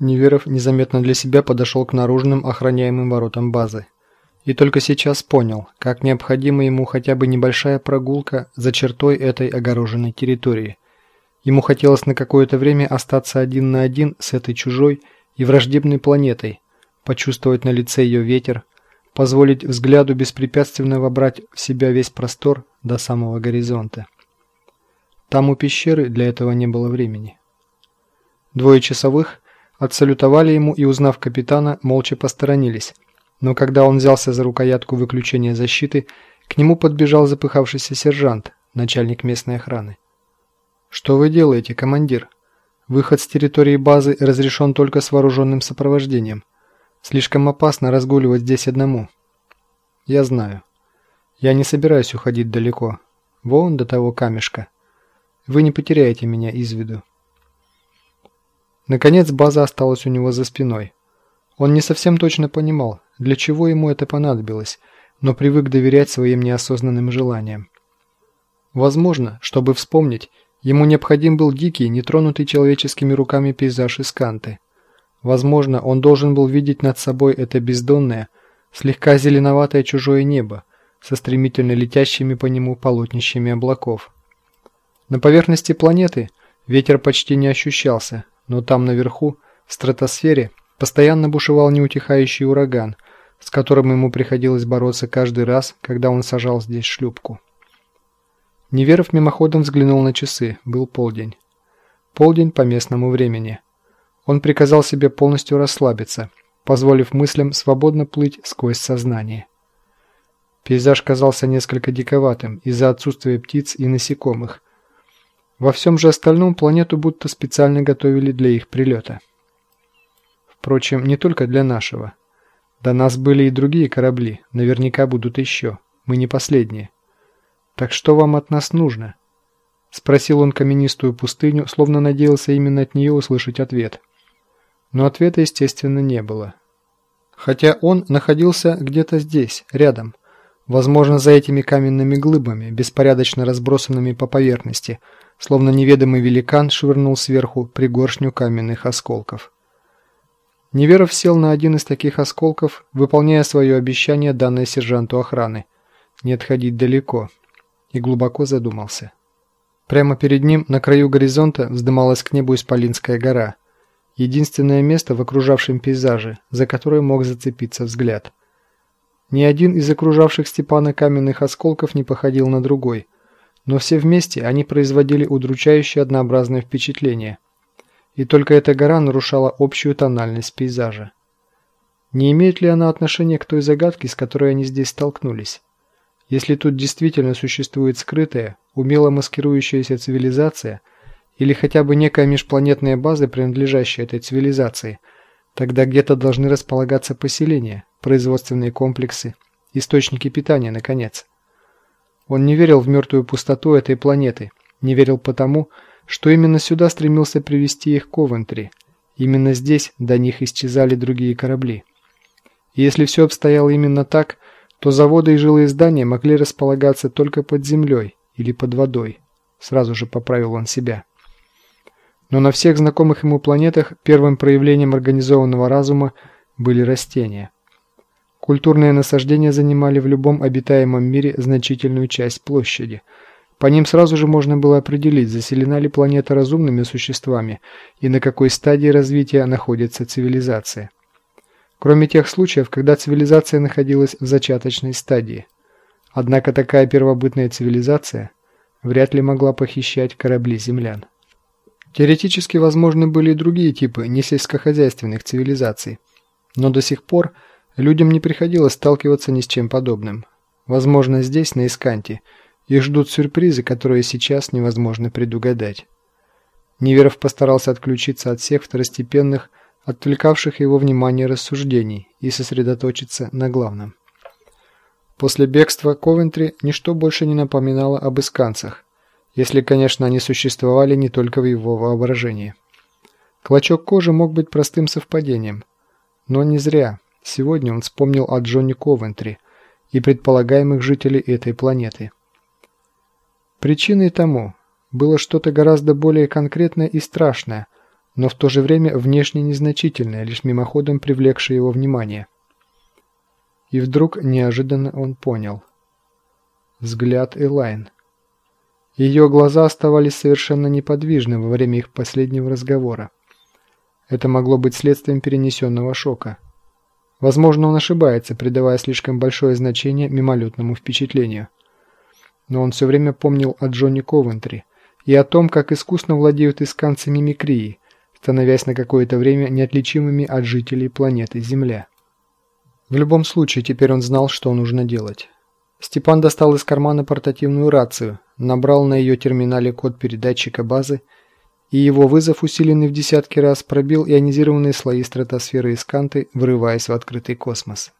Неверов незаметно для себя подошел к наружным охраняемым воротам базы. И только сейчас понял, как необходима ему хотя бы небольшая прогулка за чертой этой огороженной территории. Ему хотелось на какое-то время остаться один на один с этой чужой и враждебной планетой, почувствовать на лице ее ветер, позволить взгляду беспрепятственно вобрать в себя весь простор до самого горизонта. Там у пещеры для этого не было времени. Двое часовых отсалютовали ему и, узнав капитана, молча посторонились. Но когда он взялся за рукоятку выключения защиты, к нему подбежал запыхавшийся сержант, начальник местной охраны. «Что вы делаете, командир? Выход с территории базы разрешен только с вооруженным сопровождением. Слишком опасно разгуливать здесь одному». «Я знаю. Я не собираюсь уходить далеко. Вон до того камешка. Вы не потеряете меня из виду». Наконец база осталась у него за спиной. Он не совсем точно понимал, для чего ему это понадобилось, но привык доверять своим неосознанным желаниям. Возможно, чтобы вспомнить, ему необходим был дикий, нетронутый человеческими руками пейзаж из Канты. Возможно, он должен был видеть над собой это бездонное, слегка зеленоватое чужое небо со стремительно летящими по нему полотнищами облаков. На поверхности планеты ветер почти не ощущался, но там наверху, в стратосфере, постоянно бушевал неутихающий ураган, с которым ему приходилось бороться каждый раз, когда он сажал здесь шлюпку. Неверов мимоходом взглянул на часы, был полдень. Полдень по местному времени. Он приказал себе полностью расслабиться, позволив мыслям свободно плыть сквозь сознание. Пейзаж казался несколько диковатым из-за отсутствия птиц и насекомых, во всем же остальном планету будто специально готовили для их прилета. Впрочем, не только для нашего. До нас были и другие корабли, наверняка будут еще. Мы не последние. Так что вам от нас нужно? Спросил он каменистую пустыню, словно надеялся именно от нее услышать ответ. Но ответа, естественно, не было. Хотя он находился где-то здесь, рядом. Возможно, за этими каменными глыбами, беспорядочно разбросанными по поверхности – словно неведомый великан швырнул сверху пригоршню каменных осколков. Неверов сел на один из таких осколков, выполняя свое обещание, данное сержанту охраны – не отходить далеко, и глубоко задумался. Прямо перед ним, на краю горизонта, вздымалась к небу Исполинская гора – единственное место в окружавшем пейзаже, за которое мог зацепиться взгляд. Ни один из окружавших Степана каменных осколков не походил на другой – но все вместе они производили удручающее однообразное впечатление. И только эта гора нарушала общую тональность пейзажа. Не имеет ли она отношения к той загадке, с которой они здесь столкнулись? Если тут действительно существует скрытая, умело маскирующаяся цивилизация, или хотя бы некая межпланетная база, принадлежащая этой цивилизации, тогда где-то должны располагаться поселения, производственные комплексы, источники питания, наконец. Он не верил в мертвую пустоту этой планеты, не верил потому, что именно сюда стремился привести их Ковентри. Именно здесь до них исчезали другие корабли. И если все обстояло именно так, то заводы и жилые здания могли располагаться только под землей или под водой. Сразу же поправил он себя. Но на всех знакомых ему планетах первым проявлением организованного разума были растения. Культурные насаждения занимали в любом обитаемом мире значительную часть площади. По ним сразу же можно было определить, заселена ли планета разумными существами и на какой стадии развития находится цивилизация. Кроме тех случаев, когда цивилизация находилась в зачаточной стадии. Однако такая первобытная цивилизация вряд ли могла похищать корабли землян. Теоретически возможны были и другие типы несельскохозяйственных цивилизаций, но до сих пор – Людям не приходилось сталкиваться ни с чем подобным. Возможно, здесь, на Исканте, их ждут сюрпризы, которые сейчас невозможно предугадать. Неверов постарался отключиться от всех второстепенных, отвлекавших его внимание рассуждений и сосредоточиться на главном. После бегства Ковентри ничто больше не напоминало об исканцах, если, конечно, они существовали не только в его воображении. Клочок кожи мог быть простым совпадением, но не зря – Сегодня он вспомнил о Джонни Ковентри и предполагаемых жителей этой планеты. Причиной тому было что-то гораздо более конкретное и страшное, но в то же время внешне незначительное, лишь мимоходом привлекшее его внимание. И вдруг неожиданно он понял. Взгляд Элайн. Ее глаза оставались совершенно неподвижны во время их последнего разговора. Это могло быть следствием перенесенного шока. Возможно, он ошибается, придавая слишком большое значение мимолетному впечатлению. Но он все время помнил о Джонни Ковентри и о том, как искусно владеют исканцы мимикрии, становясь на какое-то время неотличимыми от жителей планеты Земля. В любом случае, теперь он знал, что нужно делать. Степан достал из кармана портативную рацию, набрал на ее терминале код передатчика базы и его вызов, усиленный в десятки раз, пробил ионизированные слои стратосферы Исканты, вырываясь в открытый космос.